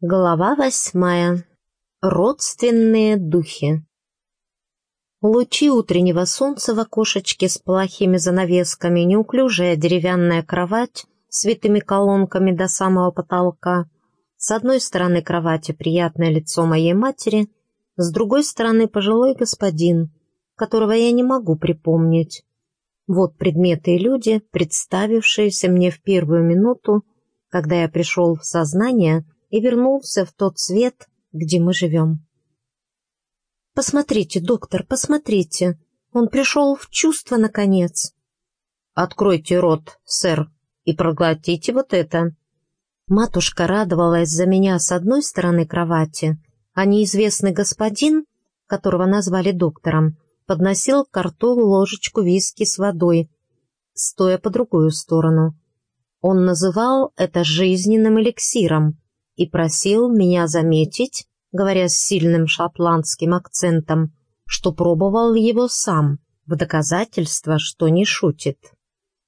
Глава восьмая. Родственные духи. Лучи утреннего солнца в окошечке с плохими занавесками, неуклюжая деревянная кровать с витыми колонками до самого потолка. С одной стороны кровати приятное лицо моей матери, с другой стороны пожилой господин, которого я не могу припомнить. Вот предметы и люди, представившиеся мне в первую минуту, когда я пришел в сознание – и вернулся в тот свет, где мы живем. «Посмотрите, доктор, посмотрите! Он пришел в чувство, наконец!» «Откройте рот, сэр, и проглотите вот это!» Матушка радовалась за меня с одной стороны кровати, а неизвестный господин, которого назвали доктором, подносил к рту ложечку виски с водой, стоя по другую сторону. Он называл это жизненным эликсиром, и просил меня заметить, говоря с сильным шотландским акцентом, что пробовал его сам, в доказательство, что не шутит.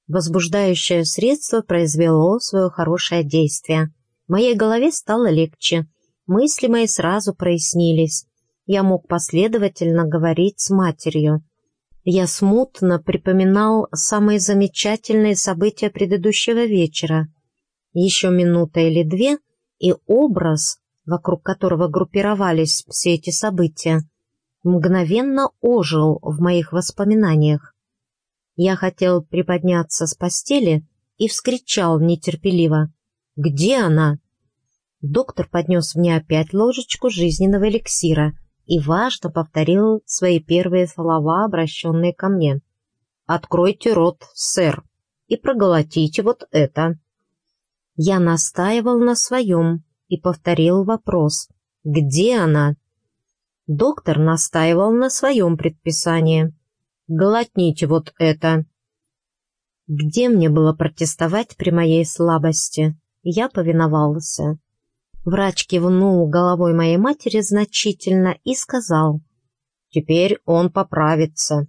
Возбуждающее средство произвело свое хорошее действие. В моей голове стало легче, мысли мои сразу прояснились. Я мог последовательно говорить с матерью. Я смутно припоминал самые замечательные события предыдущего вечера. Еще минута или две — и образ, вокруг которого группировались все эти события, мгновенно ожил в моих воспоминаниях. Я хотел приподняться с постели и вскричал нетерпеливо «Где она?». Доктор поднес мне опять ложечку жизненного эликсира и важно повторил свои первые слова, обращенные ко мне. «Откройте рот, сэр, и проглотите вот это». Я настаивал на своем и повторил вопрос «Где она?». Доктор настаивал на своем предписании «Глотните вот это». Где мне было протестовать при моей слабости? Я повиновался. Врач кивнул головой моей матери значительно и сказал «Теперь он поправится».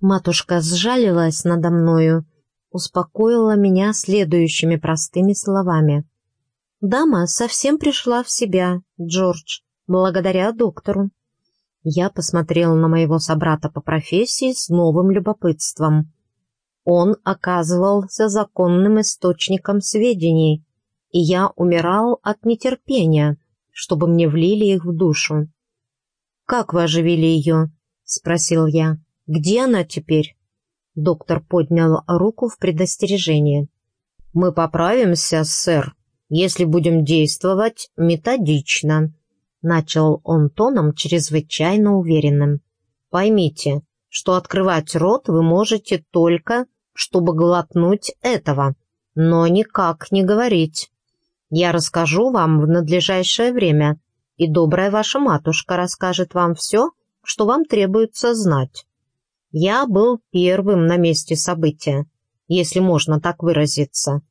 Матушка сжалилась надо мною успокоила меня следующими простыми словами. «Дама совсем пришла в себя, Джордж, благодаря доктору». Я посмотрел на моего собрата по профессии с новым любопытством. Он оказывался законным источником сведений, и я умирал от нетерпения, чтобы мне влили их в душу. «Как вы оживили ее?» — спросил я. «Где она теперь?» Доктор поднял руку в предостережение. «Мы поправимся, сэр, если будем действовать методично», начал он тоном чрезвычайно уверенным. «Поймите, что открывать рот вы можете только, чтобы глотнуть этого, но никак не говорить. Я расскажу вам в надлежащее время, и добрая ваша матушка расскажет вам все, что вам требуется знать. Я был первым на месте события, если можно так выразиться,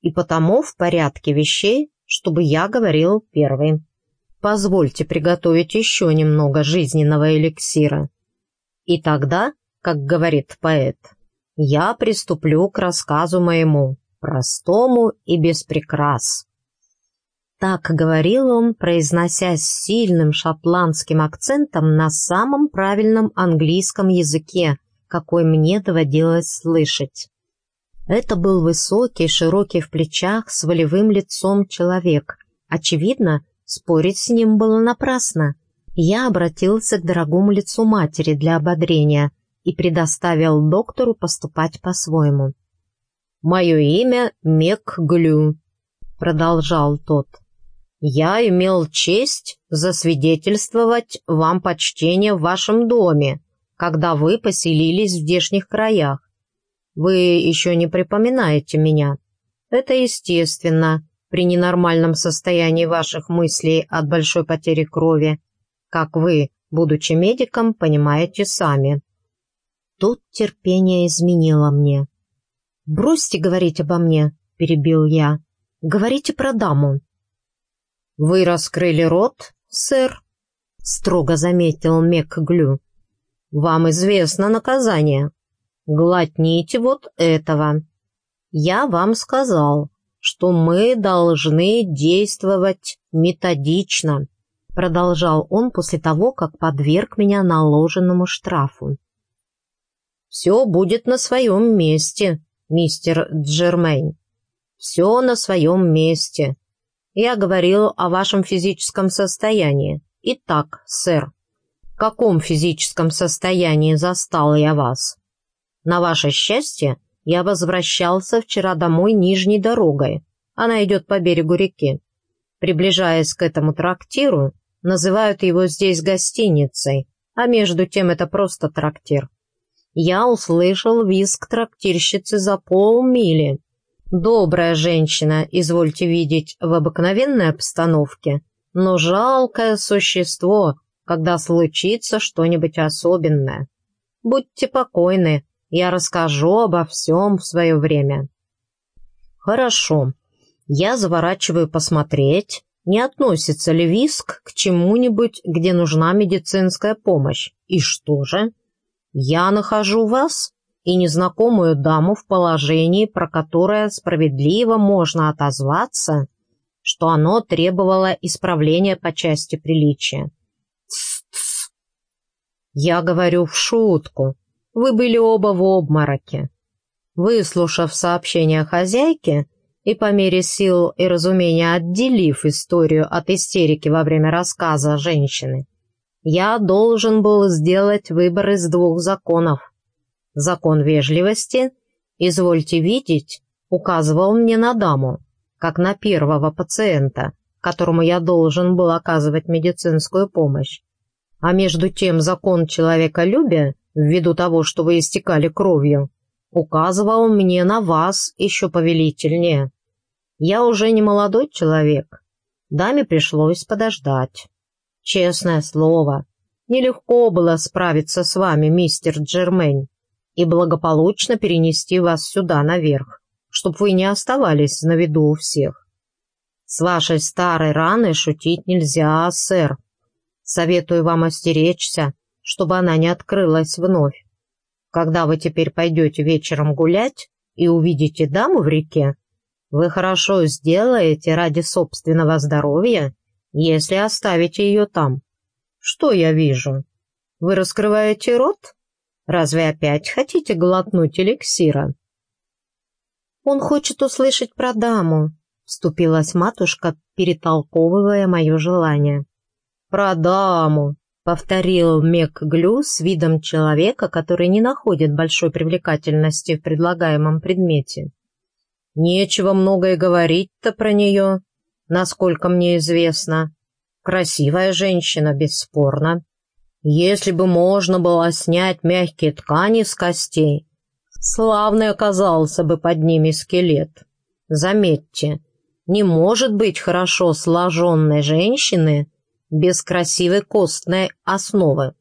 и потому в порядке вещей, чтобы я говорил первый. Позвольте приготовить еще немного жизненного эликсира. И тогда, как говорит поэт, я приступлю к рассказу моему, простому и без. Так говорил он, произнося с сильным шотландским акцентом на самом правильном английском языке, какой мне доводилось слышать. Это был высокий, широкий в плечах, с волевым лицом человек. Очевидно, спорить с ним было напрасно. Я обратился к дорогому лицу матери для ободрения и предоставил доктору поступать по-своему. «Мое имя Мек Глю», — продолжал тот. Я имел честь засвидетельствовать вам почтение в вашем доме, когда вы поселились в здешних краях. Вы еще не припоминаете меня. Это естественно при ненормальном состоянии ваших мыслей от большой потери крови, как вы, будучи медиком, понимаете сами. Тут терпение изменило мне. «Бросьте говорить обо мне», — перебил я. «Говорите про даму». «Вы раскрыли рот, сэр?» — строго заметил Мекглю. «Вам известно наказание. Глотните вот этого. Я вам сказал, что мы должны действовать методично, продолжал он после того, как подверг меня наложенному штрафу. «Все будет на своем месте, мистер Джермейн. Все на своем месте. Я говорил о вашем физическом состоянии. Итак, сэр, в каком физическом состоянии застал я вас? На ваше счастье, я возвращался вчера домой нижней дорогой. Она идет по берегу реки. Приближаясь к этому трактиру, называют его здесь гостиницей, а между тем это просто трактир. Я услышал визг трактирщицы за полмили. Добрая женщина, извольте видеть, в обыкновенной обстановке, но жалкое существо, когда случится что-нибудь особенное. Будьте покойны, я расскажу обо всем в свое время. Хорошо. Я заворачиваю посмотреть, не относится ли виск к чему-нибудь, где нужна медицинская помощь. И что же? Я нахожу вас и незнакомую даму в положении, про которое справедливо можно отозваться, что оно требовало исправления по части приличия. Тс-тс. Я говорю в шутку, вы были оба в обмороке. Выслушав сообщение хозяйки и по мере сил и разумения отделив историю от истерики во время рассказа женщины, я должен был сделать выбор из двух законов. Закон вежливости, извольте видеть, указывал мне на даму, как на первого пациента, которому я должен был оказывать медицинскую помощь. А между тем закон человеколюбия ввиду того, что вы истекали кровью, указывал мне на вас еще повелительнее. Я уже не молодой человек. Даме пришлось подождать. Честное слово, нелегко было справиться с вами, мистер Джермейн, и благополучно перенести вас сюда наверх, чтобы вы не оставались на виду у всех. С вашей старой раной шутить нельзя, сэр. Советую вам остеречься, чтобы она не открылась вновь. Когда вы теперь пойдете вечером гулять и увидите даму в реке, вы хорошо сделаете ради собственного здоровья, если оставите ее там. Что я вижу? Вы раскрываете рот? Разве опять хотите глотнуть эликсира? Он хочет услышать про даму, вступилась матушка, перетолковывая мое желание. Про даму, повторил Мек Глю с видом человека, который не находит большой привлекательности в предлагаемом предмете. «Нечего многое говорить-то про нее, насколько мне известно. Красивая женщина, бесспорно. Если бы можно было снять мягкие ткани с костей, славный оказался бы под ними скелет. Заметьте, не может быть хорошо сложенной женщины, без красивой костной основы.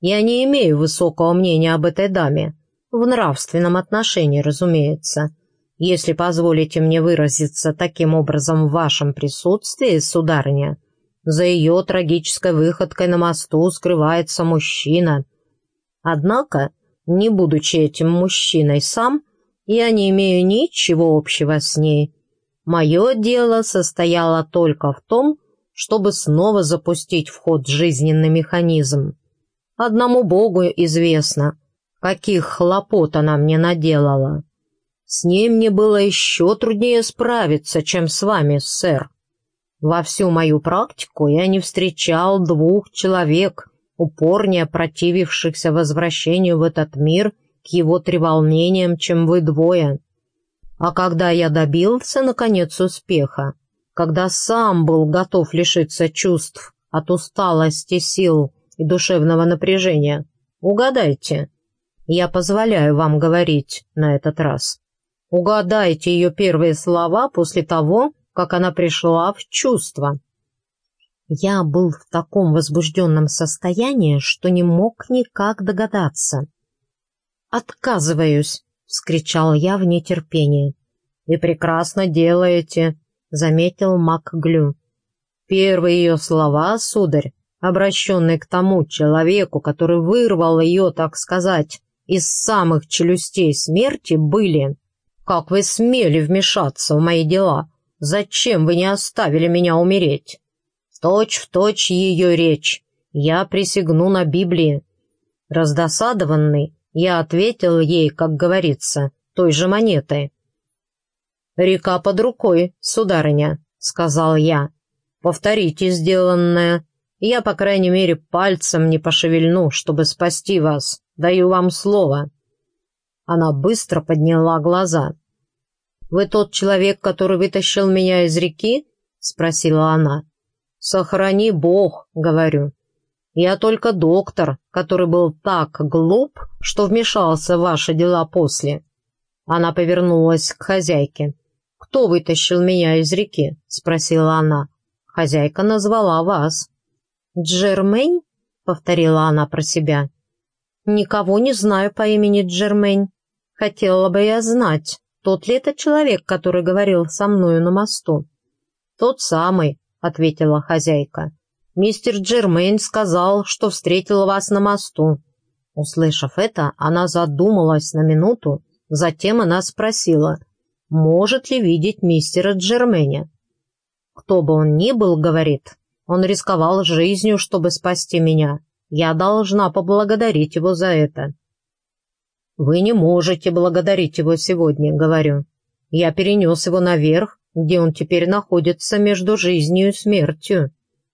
Я не имею высокого мнения об этой даме, в нравственном отношении, разумеется. Если позволите мне выразиться таким образом в вашем присутствии, сударыня, за ее трагической выходкой на мосту скрывается мужчина. Однако, не будучи этим мужчиной сам, я не имею ничего общего с ней. Мое дело состояло только в том, чтобы снова запустить в ход жизненный механизм. Одному Богу известно, каких хлопот она мне наделала. С ней мне было еще труднее справиться, чем с вами, сэр. Во всю мою практику я не встречал двух человек, упорнее противившихся возвращению в этот мир к его треволнениям, чем вы двое. А когда я добился, наконец, успеха, когда сам был готов лишиться чувств от усталости, сил и душевного напряжения. Угадайте. Я позволяю вам говорить на этот раз. Угадайте ее первые слова после того, как она пришла в чувство. Я был в таком возбужденном состоянии, что не мог никак догадаться. «Отказываюсь!» — вскричал я в нетерпении. «И прекрасно делаете!» заметил МакГлю. Первые ее слова, сударь, обращенные к тому человеку, который вырвал ее, так сказать, из самых челюстей смерти, были Как вы смели вмешаться в мои дела? Зачем вы не оставили меня умереть? Точь в точь ее речь. Я присягну на Библии. Раздосадованный, я ответил ей, как говорится, той же монетой. «Река под рукой, сударыня», — сказал я. «Повторите сделанное. Я, по крайней мере, пальцем не пошевельну, чтобы спасти вас. Даю вам слово». Она быстро подняла глаза. «Вы тот человек, который вытащил меня из реки?» — спросила она. «Сохрани Бог», — говорю. «Я только доктор, который был так глуп, что вмешался в ваши дела после». Она повернулась к хозяйке. «Кто вытащил меня из реки?» — спросила она. «Хозяйка назвала вас». «Джермейн?» — повторила она про себя. «Никого не знаю по имени Джермейн. Хотела бы я знать, тот ли это человек, который говорил со мною на мосту?» «Тот самый», ответила хозяйка. «Мистер Джермейн сказал, что встретил вас на мосту». Услышав это, она задумалась на минуту, затем она спросила, может ли видеть мистера Джермейня. «Кто бы он ни был, — говорит, — он рисковал жизнью, чтобы спасти меня. Я должна поблагодарить его за это». «Вы не можете благодарить его сегодня», — говорю. «Я перенес его наверх, где он теперь находится между жизнью и смертью.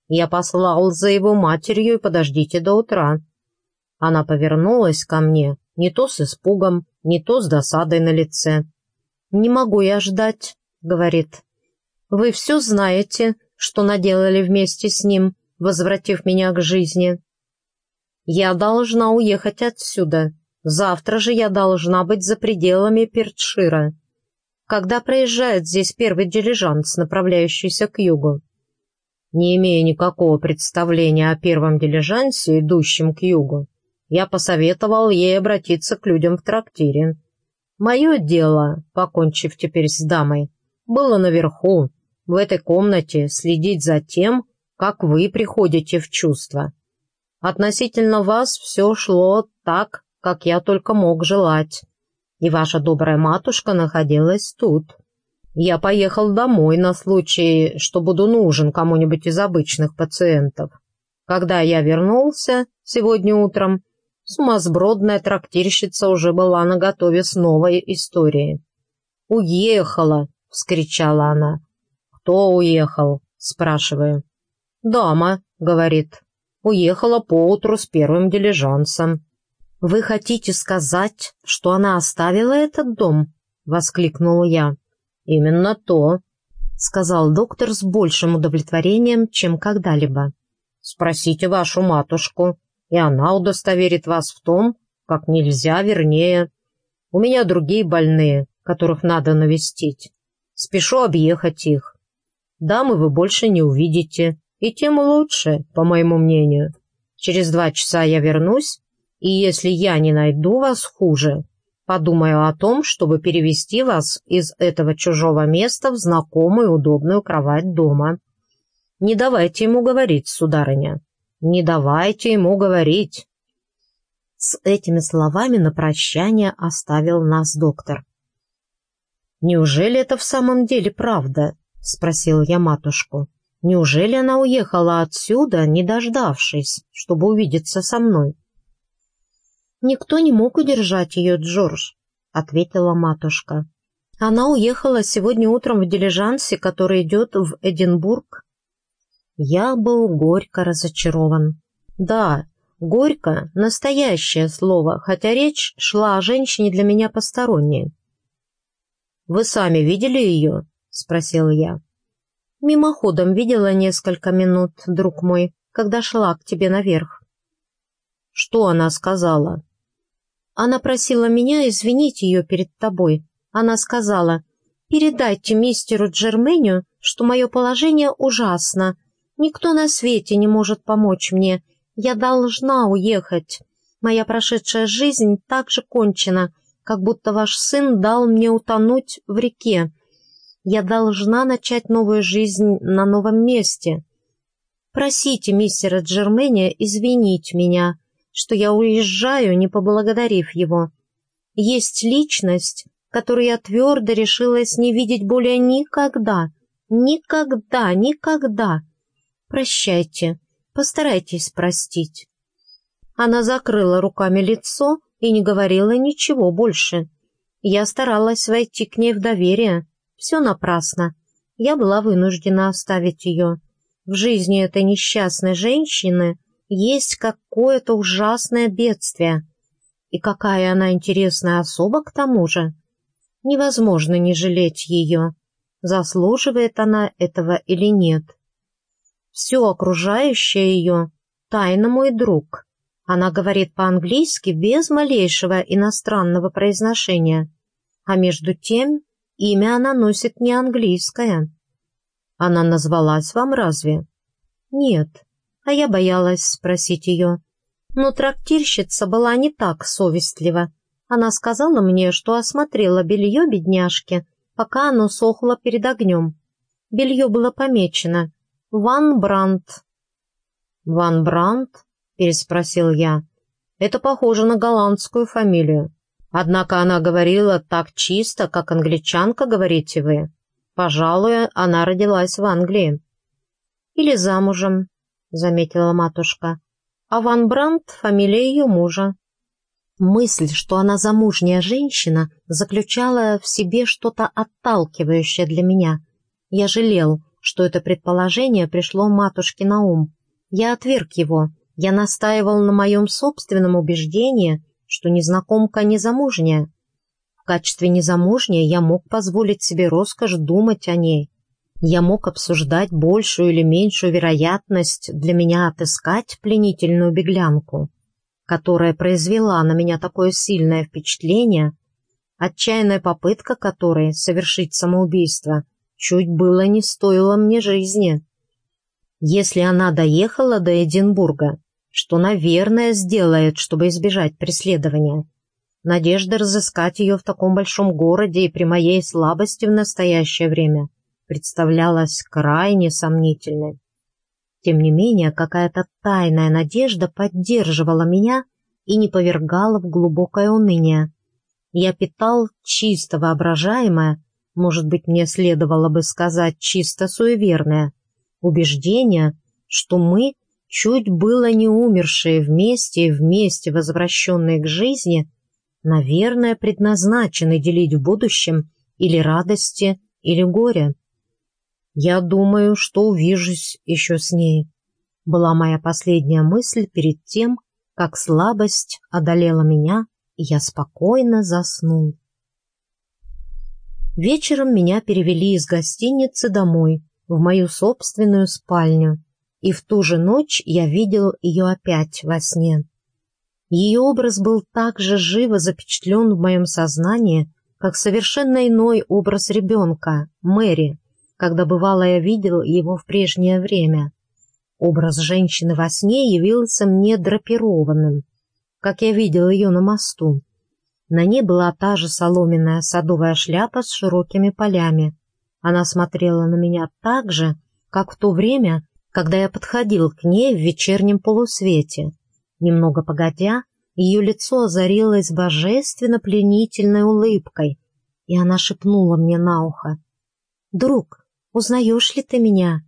Я послал за его матерью и подождите до утра». Она повернулась ко мне, не то с испугом, не то с досадой на лице. «Не могу я ждать», — говорит. «Вы все знаете, что наделали вместе с ним, возвратив меня к жизни. Я должна уехать отсюда. Завтра же я должна быть за пределами Пертшира когда проезжает здесь первый дилижанс, направляющийся к югу. Не имея никакого представления о первом дилижансе, идущем к югу, я посоветовал ей обратиться к людям в трактире. Мое дело, покончив теперь с дамой, было наверху, в этой комнате, следить за тем, как вы приходите в чувство. Относительно вас все шло так, как я только мог желать и ваша добрая матушка находилась тут. Я поехал домой на случай, что буду нужен кому-нибудь из обычных пациентов. Когда я вернулся сегодня утром, сумасбродная трактирщица уже была наготове с новой историей. «Уехала!» — вскричала она. «Кто уехал?» — спрашиваю. «Дама», — говорит. «Уехала поутру с первым дилижансом». «Вы хотите сказать, что она оставила этот дом?» — воскликнул я. «Именно то», — сказал доктор с большим удовлетворением, чем когда-либо. «Спросите вашу матушку, и она удостоверит вас в том, как нельзя вернее. У меня другие больные, которых надо навестить. Спешу объехать их. Дамы вы больше не увидите, и тем лучше, по моему мнению. Через два часа я вернусь, и если я не найду вас хуже, подумаю о том, чтобы перевести вас из этого чужого места в знакомую удобную кровать дома. Не давайте ему говорить, сударыня. Не давайте ему говорить. С этими словами на прощание оставил нас доктор. «Неужели это в самом деле правда?» — спросил я матушку. «Неужели она уехала отсюда, не дождавшись, чтобы увидеться со мной?» «Никто не мог удержать ее, Джордж», — ответила матушка. «Она уехала сегодня утром в дилижансе, который идет в Эдинбург». Я был горько разочарован. Да, горько — настоящее слово, хотя речь шла о женщине для меня посторонней. «Вы сами видели ее?» — спросил я. «Мимоходом видела несколько минут, друг мой, когда шла к тебе наверх». «Что она сказала?» Она просила меня извинить ее перед тобой. Она сказала, «Передайте мистеру Джерменю, что мое положение ужасно. Никто на свете не может помочь мне. Я должна уехать. Моя прошедшая жизнь так же кончена, как будто ваш сын дал мне утонуть в реке. Я должна начать новую жизнь на новом месте. Просите мистера Джерменя извинить меня что я уезжаю, не поблагодарив его. Есть личность, который я твердо решилась не видеть более никогда, никогда, никогда. Прощайте, постарайтесь простить. Она закрыла руками лицо и не говорила ничего больше. Я старалась войти к ней в доверие. Все напрасно. Я была вынуждена оставить ее. В жизни этой несчастной женщины есть какое-то ужасное бедствие. И какая она интересная особа к тому же. Невозможно не жалеть ее, заслуживает она этого или нет. Все окружающее ее — тайна мой друг. Она говорит по-английски без малейшего иностранного произношения, а между тем имя она носит не английское. Она назвалась вам разве? Нет, а я боялась спросить ее. Но трактирщица была не так совестлива. Она сказала мне, что осмотрела белье бедняжки, пока оно сохло перед огнем. Белье было помечено «Ван Брандт». «Ван Брандт?» — переспросил я. «Это похоже на голландскую фамилию. Однако она говорила так чисто, как англичанка, говорите вы. Пожалуй, она родилась в Англии». «Или замужем», — заметила матушка. «А Ван Брандт — фамилия ее мужа». Мысль, что она замужняя женщина, заключала в себе что-то отталкивающее для меня. Я жалел, что это предположение пришло матушке на ум. Я отверг его. Я настаивал на моем собственном убеждении, что незнакомка незамужняя. В качестве незамужней я мог позволить себе роскошь думать о ней. Я мог обсуждать большую или меньшую вероятность для меня отыскать пленительную беглянку которая произвела на меня такое сильное впечатление, отчаянная попытка которой совершить самоубийство чуть было не стоила мне жизни. Если она доехала до Эдинбурга, что, наверное, сделает, чтобы избежать преследования, надежда разыскать ее в таком большом городе и при моей слабости в настоящее время представлялась крайне сомнительной. Тем не менее, какая-то тайная надежда поддерживала меня и не повергала в глубокое уныние. Я питал чисто воображаемое, может быть, мне следовало бы сказать чисто суеверное, убеждение, что мы, чуть было не умершие вместе и вместе возвращенные к жизни, наверное, предназначены делить в будущем или радости, или горе. «Я думаю, что увижусь еще с ней», была моя последняя мысль перед тем, как слабость одолела меня, и я спокойно заснул. Вечером меня перевели из гостиницы домой, в мою собственную спальню, и в ту же ночь я видел ее опять во сне. Ее образ был так же живо запечатлен в моем сознании, как совершенно иной образ ребенка, Мэри, когда бывало я видел его в прежнее время. Образ женщины во сне явился мне драпированным, как я видел ее на мосту. На ней была та же соломенная садовая шляпа с широкими полями. Она смотрела на меня так же, как в то время, когда я подходил к ней в вечернем полусвете. Немного погодя, ее лицо озарилось божественно пленительной улыбкой, и она шепнула мне на ухо. «Друг, Узнаешь ли ты меня?»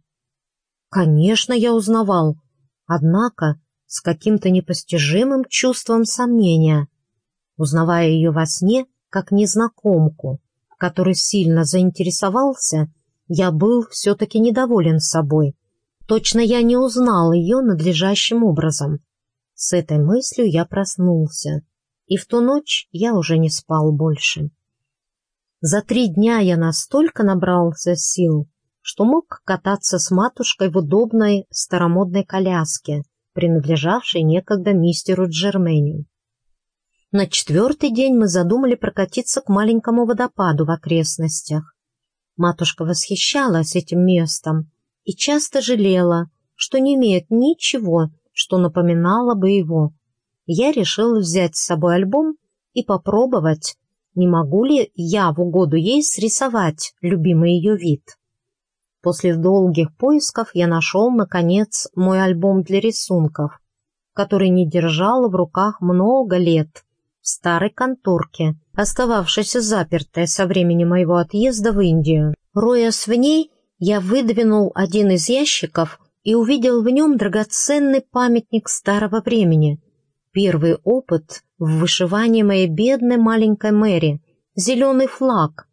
Конечно, я узнавал, однако с каким-то непостижимым чувством сомнения, узнавая ее во сне как незнакомку, который сильно заинтересовался, я был все-таки недоволен собой. Точно я не узнал ее надлежащим образом. С этой мыслью я проснулся, и в ту ночь я уже не спал больше. За три дня я настолько набрался сил, что мог кататься с матушкой в удобной старомодной коляске, принадлежавшей некогда мистеру Джерменю. На четвертый день мы задумали прокатиться к маленькому водопаду в окрестностях. Матушка восхищалась этим местом и часто жалела, что не имеет ничего, что напоминало бы его. Я решил взять с собой альбом и попробовать, не могу ли я в угоду ей срисовать любимый ее вид. После долгих поисков я нашел, наконец, мой альбом для рисунков, который не держал в руках много лет в старой конторке, остававшейся запертой со времени моего отъезда в Индию. Роясь в ней, я выдвинул один из ящиков и увидел в нем драгоценный памятник старого времени. Первый опыт в вышивании моей бедной маленькой Мэри — зеленый флаг.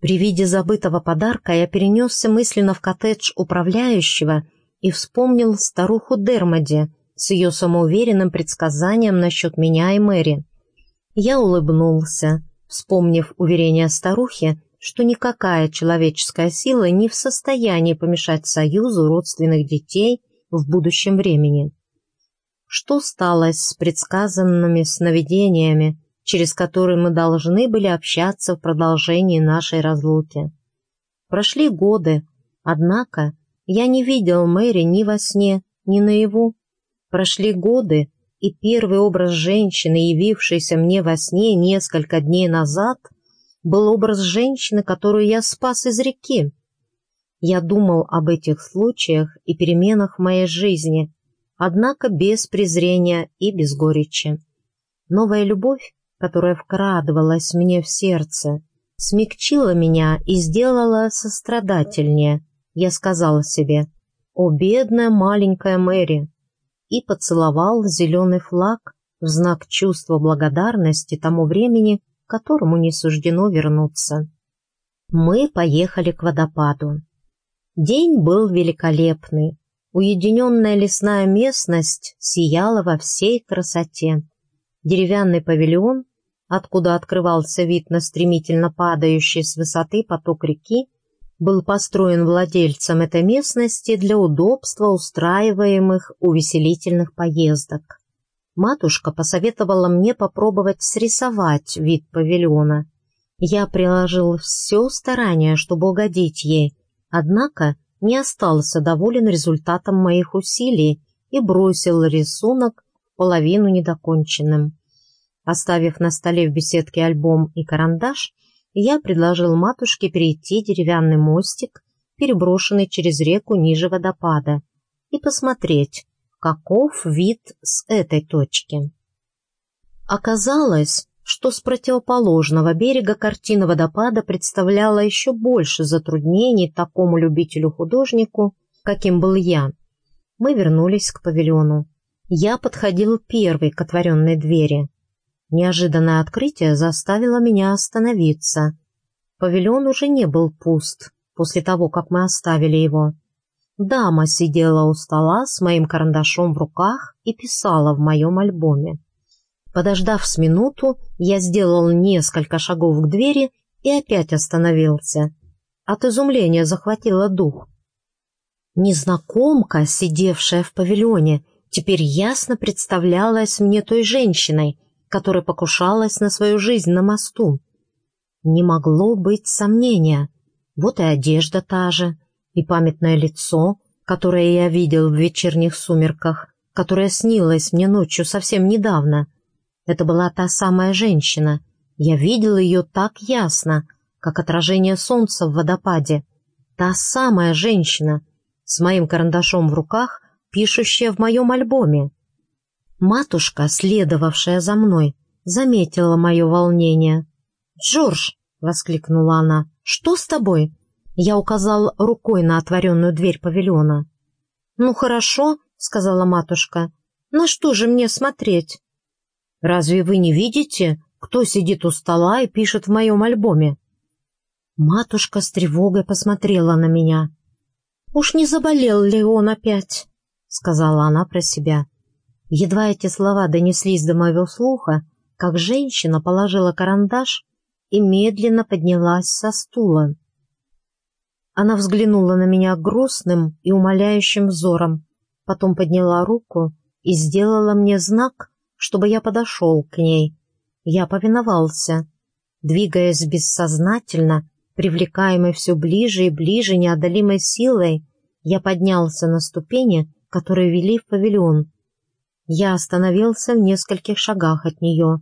При виде забытого подарка я перенесся мысленно в коттедж управляющего и вспомнил старуху Дермоди с ее самоуверенным предсказанием насчет меня и Мэри. Я улыбнулся, вспомнив уверение старухи, что никакая человеческая сила не в состоянии помешать союзу родственных детей в будущем времени. Что стало с предсказанными сновидениями, через которые мы должны были общаться в продолжении нашей разлуки? Прошли годы, однако я не видел Мэри ни во сне, ни наяву. Прошли годы, и первый образ женщины, явившийся мне во сне несколько дней назад – был образ женщины, которую я спас из реки. Я думал об этих случаях и переменах в моей жизни, однако без презрения и без горечи. Новая любовь, которая вкрадывалась мне в сердце, смягчила меня и сделала сострадательнее. Я сказал себе «О, бедная маленькая Мэри!» и поцеловал зеленый флаг в знак чувства благодарности тому времени, которому не суждено вернуться. Мы поехали к водопаду. День был великолепный. Уединенная лесная местность сияла во всей красоте. Деревянный павильон, откуда открывался вид на стремительно падающий с высоты поток реки, был построен владельцем этой местности для удобства устраиваемых увеселительных поездок матушка посоветовала мне попробовать срисовать вид павильона. Я приложил все старание, чтобы угодить ей, однако не остался доволен результатом моих усилий и бросил рисунок половину недоконченным. Оставив на столе в беседке альбом и карандаш, я предложил матушке перейти деревянный мостик, переброшенный через реку ниже водопада, и посмотреть, каков вид с этой точки. Оказалось, что с противоположного берега картина водопада представляла еще больше затруднений такому любителю-художнику, каким был я. Мы вернулись к павильону. Я подходил первый к отворенной двери. Неожиданное открытие заставило меня остановиться. Павильон уже не был пуст после того, как мы оставили его. Дама сидела у стола с моим карандашом в руках и писала в моем альбоме. Подождав с минуту, я сделал несколько шагов к двери и опять остановился. От изумления захватило дух. Незнакомка, сидевшая в павильоне, теперь ясно представлялась мне той женщиной, которая покушалась на свою жизнь на мосту. Не могло быть сомнения. Вот и одежда та же, и памятное лицо, которое я видел в вечерних сумерках, которое снилось мне ночью совсем недавно. Это была та самая женщина. Я видел ее так ясно, как отражение солнца в водопаде. Та самая женщина, с моим карандашом в руках, пишущая в моем альбоме. Матушка, следовавшая за мной, заметила мое волнение. «Джордж!» — воскликнула она. «Что с тобой? Я указал рукой на отворенную дверь павильона. «Ну хорошо», — сказала матушка. «На что же мне смотреть?» «Разве вы не видите, кто сидит у стола и пишет в моем альбоме?» Матушка с тревогой посмотрела на меня. «Уж не заболел ли он опять?» — сказала она про себя. Едва эти слова донеслись до моего слуха, как женщина положила карандаш и медленно поднялась со стула. Она взглянула на меня грустным и умоляющим взором, потом подняла руку и сделала мне знак, чтобы я подошел к ней. Я повиновался. Двигаясь бессознательно, привлекаемый все ближе и ближе неодолимой силой, я поднялся на ступени, которые вели в павильон. Я остановился в нескольких шагах от нее.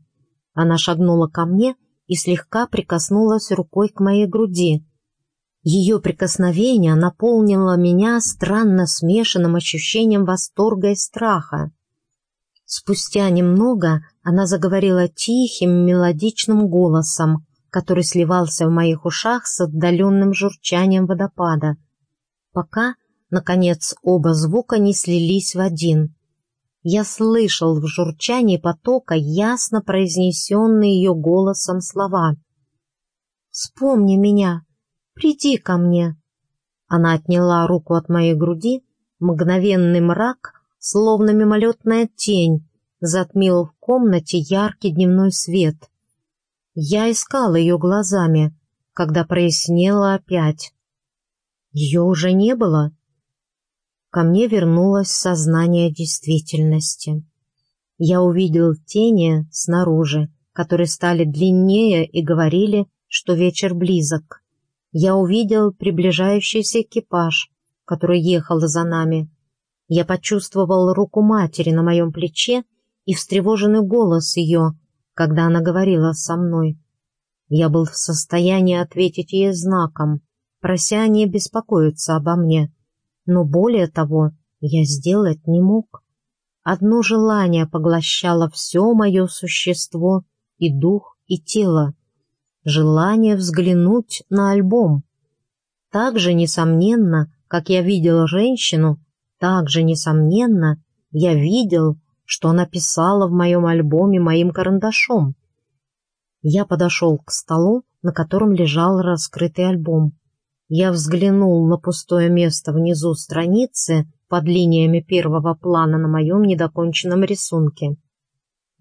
Она шагнула ко мне и слегка прикоснулась рукой к моей груди. Ее прикосновение наполнило меня странно смешанным ощущением восторга и страха. Спустя немного Она заговорила тихим, мелодичным голосом, который сливался в моих ушах с отдаленным журчанием водопада, пока, наконец, оба звука не слились в один. Я слышал в журчании потока ясно произнесенные ее голосом слова. «Вспомни меня, приди ко мне». Она отняла руку от моей груди, мгновенный мрак, словно мимолетная тень, затмил в комнате яркий дневной свет. Я искал ее глазами, когда прояснело опять. Ее уже не было. Ко мне вернулось сознание действительности. Я увидел тени снаружи, которые стали длиннее и говорили, что вечер близок. Я увидел приближающийся экипаж, который ехал за нами. Я почувствовал руку матери на моем плече и встревоженный голос ее, когда она говорила со мной. Я был в состоянии ответить ей знаком, прося не беспокоиться обо мне, но более того я сделать не мог. Одно желание поглощало все мое существо, и дух, и тело. Желание взглянуть на альбом. Так же, несомненно, как я видел женщину, так же, несомненно, я видел что она писала в моем альбоме моим карандашом. Я подошел к столу, на котором лежал раскрытый альбом. Я взглянул на пустое место внизу страницы под линиями первого плана на моем недоконченном рисунке.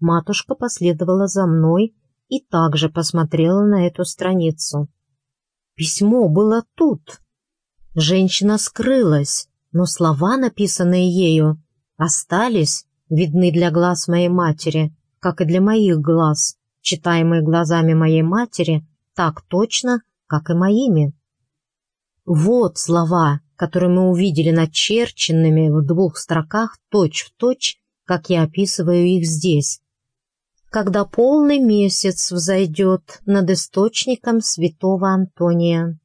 Матушка последовала за мной и также посмотрела на эту страницу. Письмо было тут. Женщина скрылась, но слова, написанные ею, остались видны для глаз моей матери, как и для моих глаз, читаемые глазами моей матери так точно, как и моими. Вот слова, которые мы увидели начерченными в двух строках точь-в-точь, точь, как я описываю их здесь. Когда полный месяц взойдет над источником святого Антония.